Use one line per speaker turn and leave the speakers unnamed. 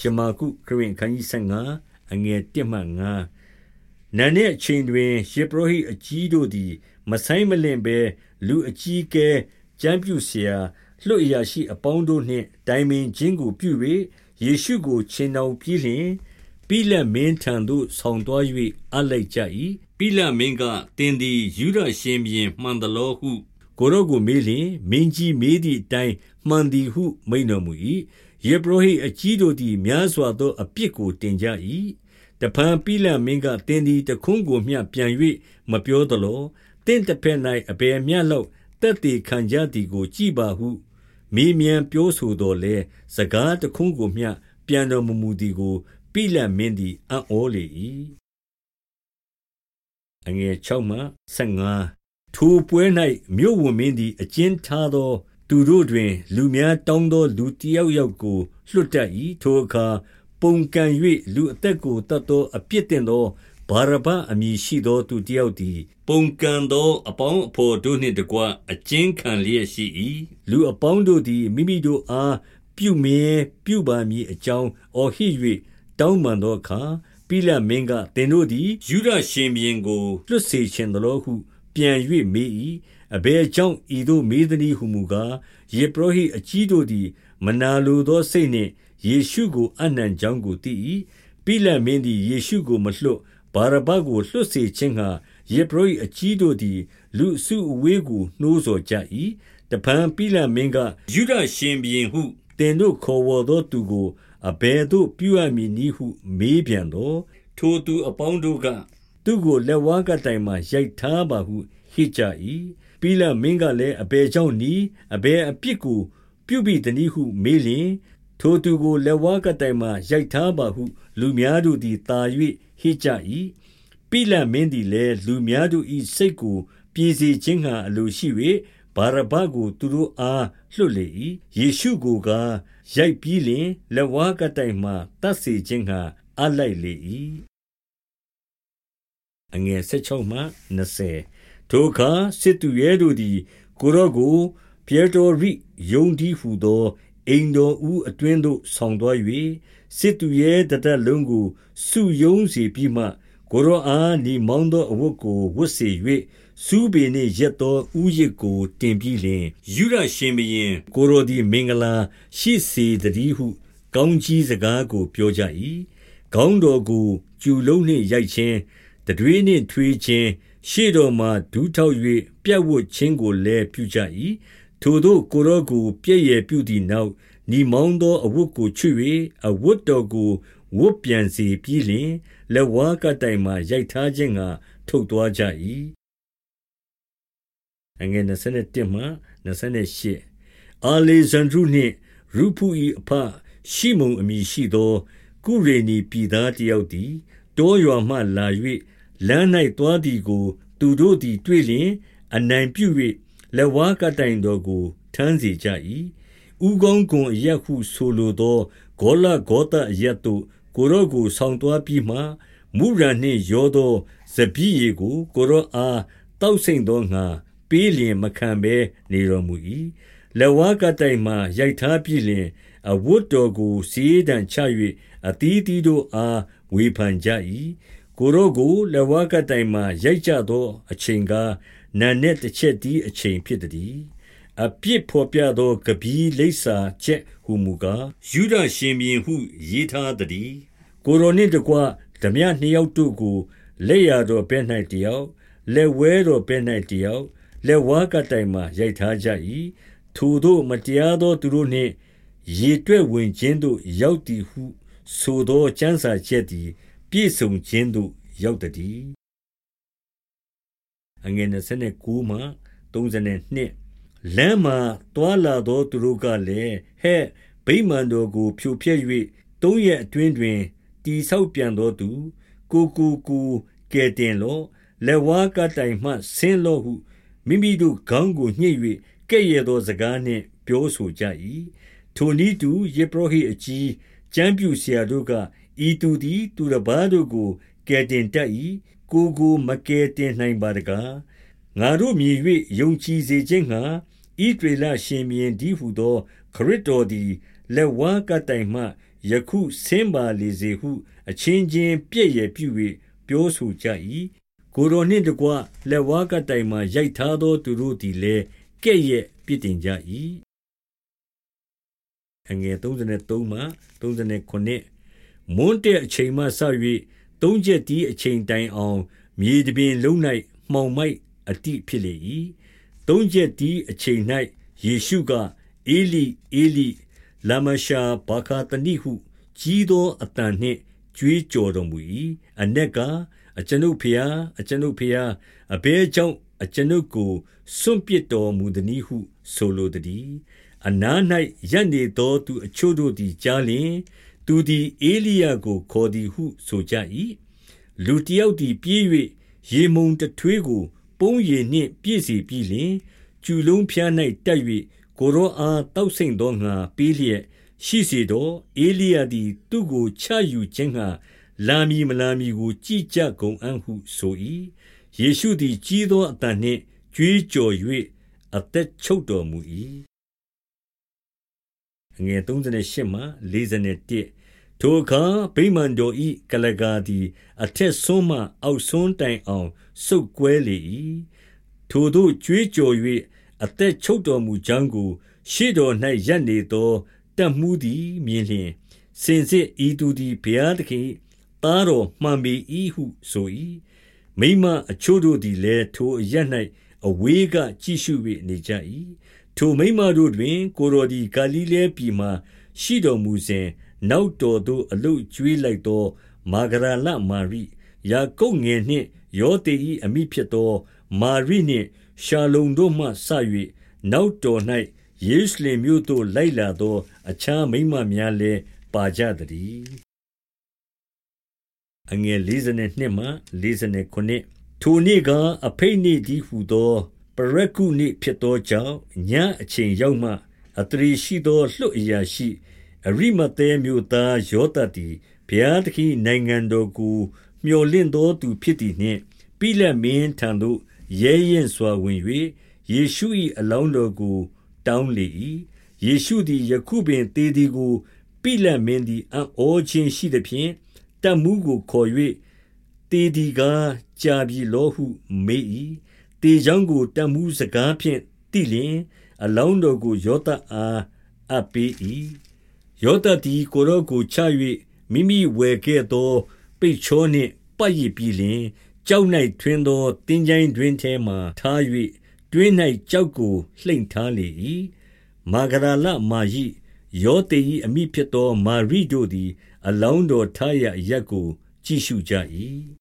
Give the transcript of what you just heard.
ရှမာကုခရင်ခန်းကြီး15အငယ်1မှ9နာနဲ့အချိန်တွင်ယေပရဟိအကြီးတို့သည် မဆိုင်မလင်ပဲလူအကြီးကဲကျမ်းပြူဆရာလွတ်အရာရှိအပေါင်းတို့နှင့်တိုင်ပင်ခြင်းကိုပြု၍ယေရှုကိုခြေနှောင်ပြီးလျှင်ပိလက်မင်းထံသို့ဆောင်သွား၍အလိုက်ကြ၏ပိလက်မင်းကတင်သည်ယူဒရှင်ပြင်မှန်သလောဟုကိုရောကိုမေးလျင်မင်းကြီးမေးသည့်အတိုင်းမှန်သည်ဟုမိန်တော်မူ၏ ယေဘရဟိအကြီးတို့သည်များစွာသောအပြစ်ကိုတင်ကြ၏တဖန်ပိလတ်မင်းကတင်သည်တခွန်းကိုမျှပြန်၍မပြောသလောတင့်တစ်ဖက်၌အဘယ်မျှလောက်တက်တည်ခံကြသည်ကို ကြည်ပါဟုမေးမြန်းပြောဆိုတော်လဲစကားတခွန်းကိုမျှပြန်တော်မမူသည်ကို ပိလတ်မင်းသည်အံ့ဩလေ၏အငယ်6မှ15ထိုပွဲ၌မြို့ဝန်မင်းသည်အကျဉ်းထားသော သူတို့တွင် လူများတောင်းသော လူတယောက်ယောက်ကို လွတ်တတ်၏ထိုအခါ ပုန်ကန်၍လူအသက်ကိုတတ်သောအပြစ်တင်သောဘာရဘအမည်ရှိသော သူတယောက်သည် ပုန်ကန်သော အပေါင်းအဖော်တို့နှင့်တကွ အကျဉ်းခံလျက်ရှိ၏လူအပေါင်းတို့သည် မိမိတို့အား ပြုမင်းပြုပါမည်အကြောင်း အော်ဟစ်၍တောင်းပန်သောအခါ ပိလတ်မင်းက သင်တို့သည်ယူဒရှင်ဘီရင်ကို လွတ်စေခြင်းသလိုဟု ပြန်၍မေး၏ အဘယ်ကြောင့်ဤသို့မေးသည်ဟုမူကားယေဘရဟိအကြီးတို့သည် မနာလိုသောစိတ်နှင့်ယေရှုကိုအနှံကြောင်းကိုသိ၏ပိလတ်မင်းသည်ယေရှုကိုမလွတ်ဘာရဘကိုလွတ်စေခြင်းဟာယေဘရဟိအကြီးတို့သည် လူစုအဝေးကိုနှိုးဆော်ကြ၏တပန်ပိလတ်မင်းကယူဒရှင်ဘီရင်ဟုတင်တို့ခေါ်ဝေါ်သောသူကိုအဘယ်သို့ပြုအပ်မည်နည်းဟုမေးပြန်သောထိုသူအပေါင်းတို့ကသူကိုလက်ဝါးကတိုင်မှရိုက်ထားပါဟုဟစ်ကြ၏ ပိလမင်းကလည်းအဘယ်ကြောင့်နီးအဘယ်အပြစ်ကိုပြုပြီးတနည်းဟုမေးလျင်ထိုသူကိုလက်ဝါးကတိုင်မှရိုက်ထားပါဟု လူများတို့သည်တာ၍ဟစ်ကြ၏ပိလမင်းသည်လည်းလူများတို့၏စိတ်ကိုပြေစေခြင်းဟံအလိုရှိ၍ဘာရဘကိုသူတို့အားလွှတ်လေ၏ယေရှုကိုကရိုက်ပြီးလျှင်လက်ဝါးကတိုင်မှတတ်စေခြင်းဟံအလိုက်လေ၏အငယ်16မှ20 ထိုအခါစစ်သူရဲတို့သည် ကိုရော့ကိုပြေတော်ရိယုံဒီဟုသောအိမ်တော်ဦးအတွင်းသို့ဆောင်သွား၍စစ်သူရဲတတလုံးကိုစုယုံစီပြီးမှကိုရောအားနီမောင်းသောအဝတ်ကိုဝတ်စေ၍စူးပေနှင့်ရက်သောဥယျစ်ကိုတင်ပြီးလျှင်ယူရရှင်ဘီရင်ကိုရိုဒီမင်္ဂလာရှိစေတည်းဟု ကောင်းကြီးစကားကိုပြောကြ၏ခေါင်းတော်ကိုကျူလုံးနှင့်ရိုက်ခြင်းတတွေးနှင့်ထွေးခြင်း ရှေ့တော်မှဒူးထောက်၍ပြတ်ဝတ်ခြင်းကိုလည်းပြုကြ၏ထိုတို့ကိုရောကိုပြည့်ရပြုသည့်နောက်ညီမောင်းသောအဝတ်ကိုချွတ်၍အဝတ်တော်ကိုဝတ်ပြန်စေပြီးလျှင်လက်ဝါးကတိုင်မှရိုက်ထားခြင်းကထုတ်သွားကြ၏အငယ်27မှ28အာလေဇန်ဒရုနှင့်ရူဖူ၏အဖရှိမုန်အမည်ရှိသော ကုရေနီပြည်သားတယောက်သည်တောရွာမှလာ၍ လမ်း၌သွားသည်ကို သူတို့သည်တွေ့လျင်အနိုင်ပြု၍လက်ဝါးကတိုင်တော်ကိုထမ်းစေကြ၏ဥကောင်းကွန်အရက်ဟုဆိုလိုသောဂေါလဂေါသအရက်သို့ကိုရော့ကိုဆောင်သွားပြီးမှမုရန်နှင့်ရောသောစပီးရီကို ကိုရော့အားတောက်ဆိတ်သောငါပေးလျင်မခံဘဲနေတော်မူ၏လက်ဝါးကတိုင်မှရိုက်ထားပြီးလျင်အဝတ်တော်ကိုစီးဒံချ၍အသီးသီးတို့အားဝေဖန်ကြ၏ ကိုရော့ကိုလက်ဝါးကတိုင်မှရိုက်ကြသော အချိန်ကားနာနဲ့တစ်ချက်တီးအချိန်ဖြစ်သည်အပြစ်ဖော်ပြသောကပီးလိပ်စာချက်ဟုမူကားယူဒရှင်ဘီဟုရေးထားသည်ကိုရိုနှင့်တကွဓမြနှစ်ယောက်တို့ကိုလက်ရတော်ဘဲ၌တယောက်လက်ဝဲတော်ဘဲ၌တယောက်လက်ဝါးကတိုင်မှရိုက်ထားကြ၏ထိုတို့မတရားသောသူတို့နှင့်ရေတွက်ဝင်ခြင်းသို့ရောက်သည်ဟု ဆိုသောကျမ်းစာချက်သည် ပြည့်စုံခြင်းသို့ရောက်သည်အငယ်29မှ32လမ်းမှာတွာလာသောသူတို့ကလည်းဟဲ့ဗိမာန်တော်ကို ဖြိုဖျက်၍သုံးရက်အတွင်းတွင်တိဆောက်ပြန်သောသူ ကိုကိုကိုကဲတင်လော့လက်ဝါးကတိုင်မှဆင်းလော့ဟုမိမိတို့ခေါင်းကိုညှိ၍ကဲ့ရဲ့သောစကားနှင့်ပြောဆိုကြ၏ထိုနည်းတူယေဘရဟိအကြီးကျမ်းပြူဆရာတို့က ဤသူသည်သူတစ်ပါးတို့ကိုကယ်တင်တတ်၏ကိုကိုမကယ်တင်နိုင်ပါတကားငါတို့မြည်၍ယုံကြည်စေခြင်းငှာဣဒရေလရှင်မြင်းဒီဟုသော ခရစ်တော်သည်လက်ဝါးကတိုင်မှယခုဆင်းပါလေစေဟု အချင်းချင်းပြည့်ရပြု၍ပြောဆိုကြ၏ကိုယ်တော်နှင့်တကွလက်ဝါးကတိုင်မှရိုက်ထားသောသူတို့သည်လည်းကဲ့ရဲ့ပြစ်တင်ကြ၏အငယ်33မှ39 မွန်းတဲ့အချိန်မှစ၍သုံးချက်တီးအချိန်တိုင်အောင် မြေတပြင်လုံး၌မှောင်မိုက်အတိဖြစ်လေ၏သုံးချက်တီးအချိန်၌ယေရှုကအေလိအေလိလာမရှာဘာခာတနိဟု ကြီးသောအတန်နှင့်ကြွေးကြော်တော်မူ၏အ내ကအကျွန်ုပ်ဖျားအကျွန်ုပ်ဖျားအဘဲကြောင့်အကျွန်ုပ်ကိုစွန့်ပစ်တော်မူသည်ဟုဆိုလိုသည်အနား၌ရပ်နေသောသူအချို့တို့သည်ကြားလျင် သူသည်အေလိယကိုခေါ်သည်ဟုဆိုကြ၏လူတယောက်သည်ပြေး၍ရေမုန်တထွေးကိုပုံးရည်နှင့်ပြည့်စီပြီးလျင်ကျူလုံးဖျား၌တက်၍ကိုရောအားတောက်ဆိတ်သောငါပေးလျက်ရှိစေတော့အေလိယသည် သူ့ကိုချယူခြင်းငှာလာမီမလာမီကို ကြည်ကြကုန်အံ့ဟုဆို၏ယေရှုသည်ကြီးသောအတန်နှင့်ကြွေးကြော်၍အသက်ချုပ်တော်မူ၏ငယ်38မှ41 ထိုအခါဗိမာန်တော်ဤကလကာသည် အထက်ဆုံးမှအောက်ဆုံးတိုင်အောင်စုပ်ကွဲလေ၏ထိုတို့ကြွေးကြော်၍အသက်ချုပ်တော်မူကြောင်းကို ရှေ့တော်၌ရပ်နေသောတပ်မှုသည်မြင်လျင်စင်စစ်ဤသူသည်ဘုရားသခင်သားတော်မှန်ပေ၏ဟုဆို၏မိမအချို့တို့သည်လည်းထိုအရ၌အဝေးကကြည့်ရှု၍နေကြ၏ထိုမိမတို့တွင် ကိုတော်သည်ဂါလိလဲပြည်မှရှိတော်မူစဉ် နောက်တော်သို့အလုတ်ကျွေးလိုက်သော မာဂရာလမာရိယာကုပ်ငယ်နှင့်ယောသေ၏အမိဖြစ်သော မာရိနှင့်ရှာလုံတို့မှဆ၍နောက်တော်၌ယေရုရှလင်မြို့သို့လိုက်လာသော အခြားမိမများလည်းပါကြသည်အငယ်42မှ49ထိုနေ့ကအဖိတ်နေ့ဒီဟုသောပရကုနေ့ဖြစ်သောကြောင့်ညအချိန်ရောက်မှအတရေရှိသောလွတ်အရာရှိ အရိမသဲမြို့သားယောသသည်ဘုရားသခင်နိုင်ငံတော်ကိုမျှော်လင့်သောသူဖြစ်သည်နှင့်ပိလတ်မင်းထံသို့ရဲရင်စွာဝင်၍ယေရှု၏အလောင်းတော်ကို တောင်းလေ၏ယေရှုသည်ယခုပင်သေသည်ကိုပိလတ်မင်းသည်အံ့ဩခြင်းရှိသည်ဖြင့်တမှုကိုခေါ်၍တေဒီကားကြာပြီလောဟုမေး၏တေချောင်းကိုတမှုစကားဖြင့်တိလျင် အလောင်းတော်ကိုယောသအားအပ်ပေး၏ ယောသသည်ကိုရောကိုချ၍မိမိဝယ်ခဲ့သော ပိတ်ချောနှင့်ပတ်ရပြီးလျင်ကြောက်၌ထွင်းသောတင်းကြိုင်းတွင်ထဲမှထား၍တွင်း၌ကြောက်ကိုလှိမ့်ထားလေ၏မာဂဒလမာယိယောသေ၏အမိဖြစ်သော မာရိတို့သည် အလောင်းတော်ထားရရက်ကို ကြည့်ရှုကြ၏